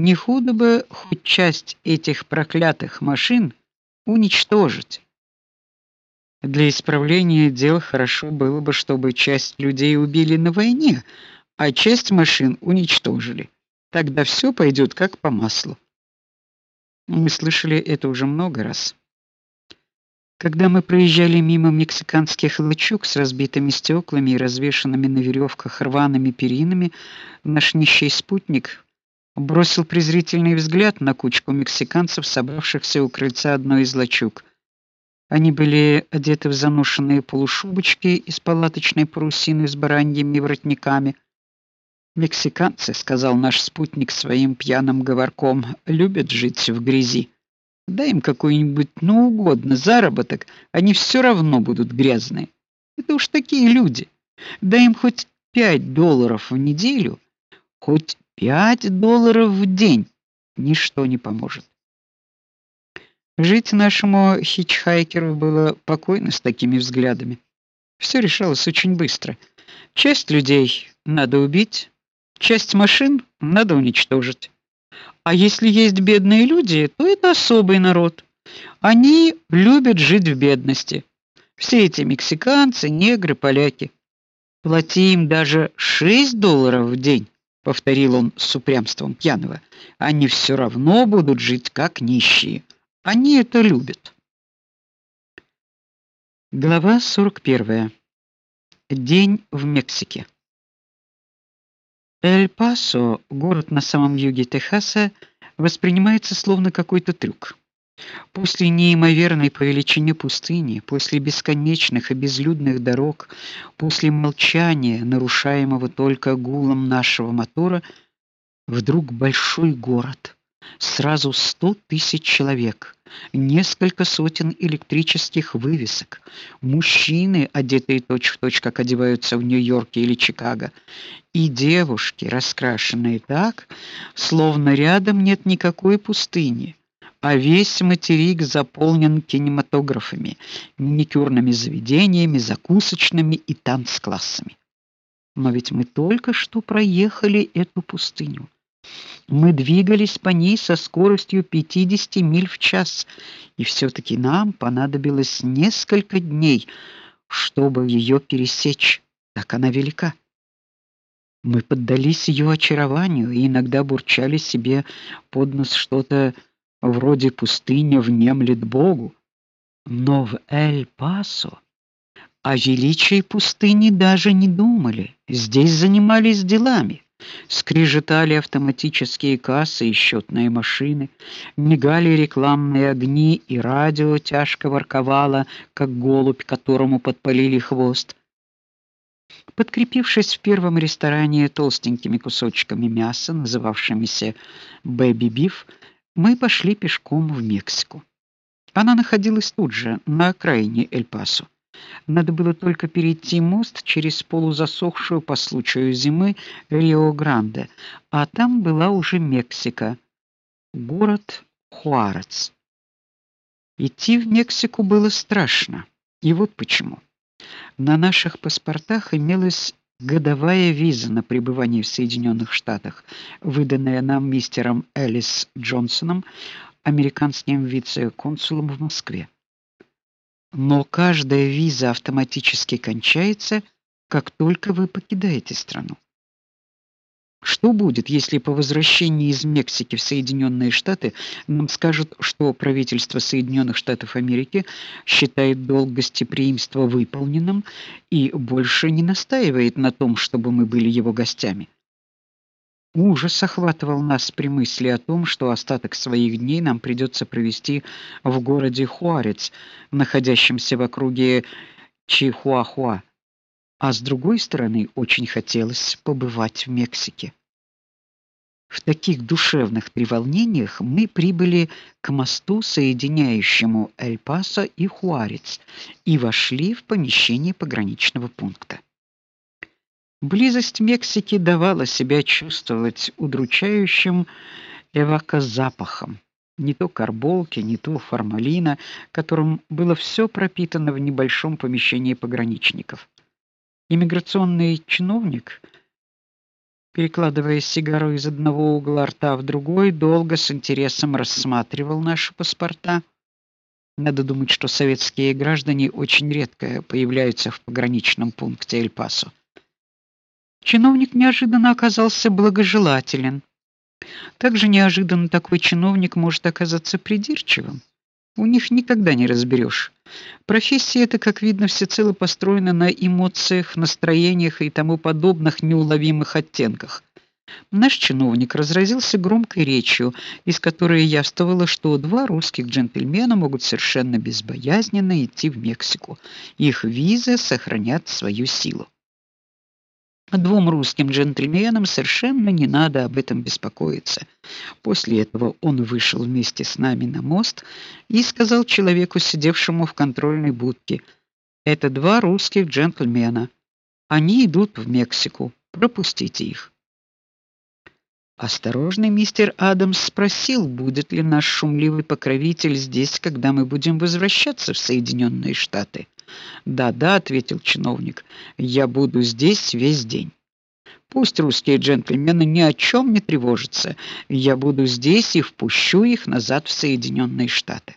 Не худо бы хоть часть этих проклятых машин уничтожить. Для исправления дел хорошо было бы, чтобы часть людей убили на войне, а часть машин уничтожили. Тогда все пойдет как по маслу. Мы слышали это уже много раз. Когда мы проезжали мимо мексиканских лачуг с разбитыми стеклами и развешанными на веревках рваными перинами, наш нищий спутник бросил презрительный взгляд на кучку мексиканцев, собравшихся у крыльца одной из лачуг. Они были одеты в заношенные полушубочки из палаточной парусины с бараньими воротниками. Мексиканцы, сказал наш спутник своим пьяным говорком, любят жить в грязи. Дай им какой-нибудь ну угодно заработок, они все равно будут грязные. Это уж такие люди. Дай им хоть пять долларов в неделю, хоть пять долларов в день, ничто не поможет. Жить нашему хичхайкеру было покойно с такими взглядами. Все решалось очень быстро. Часть людей надо убить, часть машин надо уничтожить. А если есть бедные люди, то это особый народ. Они любят жить в бедности. Все эти мексиканцы, негры, поляки. Плати им даже 6 долларов в день, повторил он с упрямством пьяного. Они все равно будут жить как нищие. Они это любят. Глава 41. День в Мексике. Эль-Пасо, город на самом юге Техаса, воспринимается словно какой-то трюк. После неимоверной по величине пустыни, после бесконечных и безлюдных дорог, после молчания, нарушаемого только гулом нашего мотора, вдруг большой город сразу сто тысяч человек, несколько сотен электрических вывесок, мужчины, одетые точь-в-точь, как одеваются в Нью-Йорке или Чикаго, и девушки, раскрашенные так, словно рядом нет никакой пустыни, а весь материк заполнен кинематографами, миниатюрными заведениями, закусочными и танцклассами. Но ведь мы только что проехали эту пустыню. Мы двигались по ней со скоростью 50 миль в час, и все таки нам понадобилось несколько дней, чтобы ее пересечь. Так она велика. Мы поддались ее очарованию и иногда бурчали себе под нос что-то вроде пустыня внемлет Богу. Но в Эль-Пасо о величии пустыни даже не думали. Здесь занимались делами. Скрежетали автоматические кассы и счетные машины, мигали рекламные огни, и радио тяжко ворковало, как голубь, которому подпалили хвост. Подкрепившись в первом ресторане толстенькими кусочками мяса, называвшимися бэби-биф, мы пошли пешком в Мексику. Она находилась тут же, на окраине Эль-Пасо. Надо было только перейти мост через полузасохшую по случаю зимы Рио-Гранде, а там была уже Мексика, город Хуарец. Идти в Мексику было страшно. И вот почему. На наших паспортах имелась годовая виза на пребывание в Соединенных Штатах, выданная нам мистером Элис Джонсоном, американским вице-консулом в Москве но каждая виза автоматически кончается, как только вы покидаете страну. Что будет, если по возвращении из Мексики в Соединенные Штаты нам скажут, что правительство Соединенных Штатов Америки считает долг гостеприимства выполненным и больше не настаивает на том, чтобы мы были его гостями? Ужас охватывал нас при мысли о том, что остаток своих дней нам придется провести в городе Хуарец, находящемся в округе Чихуахуа. А с другой стороны, очень хотелось побывать в Мексике. В таких душевных треволнениях мы прибыли к мосту, соединяющему Эль-Пасо и Хуарец, и вошли в помещение пограничного пункта. Близость Мексики давала себя чувствовать удручающим эвакозапахом. Не то карболки, не то формалина, которым было все пропитано в небольшом помещении пограничников. Иммиграционный чиновник перекладывая сигару из одного угла рта в другой, долго с интересом рассматривал наши паспорта. Надо думать, что советские граждане очень редко появляются в пограничном пункте Эль-Пасо. Чиновник неожиданно оказался благожелателен. Также неожиданно такой чиновник может оказаться придирчивым. У них никогда не разберешь. Профессия эта, как видно, всецело построена на эмоциях, настроениях и тому подобных неуловимых оттенках. Наш чиновник разразился громкой речью, из которой явствовало, что два русских джентльмена могут совершенно безбоязненно идти в Мексику. Их визы сохранят свою силу. Двум русским джентльменам совершенно не надо об этом беспокоиться. После этого он вышел вместе с нами на мост и сказал человеку, сидевшему в контрольной будке: "Это два русских джентльмена. Они идут в Мексику. Пропустите их". Осторожный мистер Адамс спросил, будет ли наш шумливый покровитель здесь, когда мы будем возвращаться в Соединенные Штаты. "Да-да", ответил чиновник. "Я буду здесь весь день. Пусть русские джентльмены ни о чем не тревожатся. Я буду здесь и впущу их назад в Соединенные Штаты".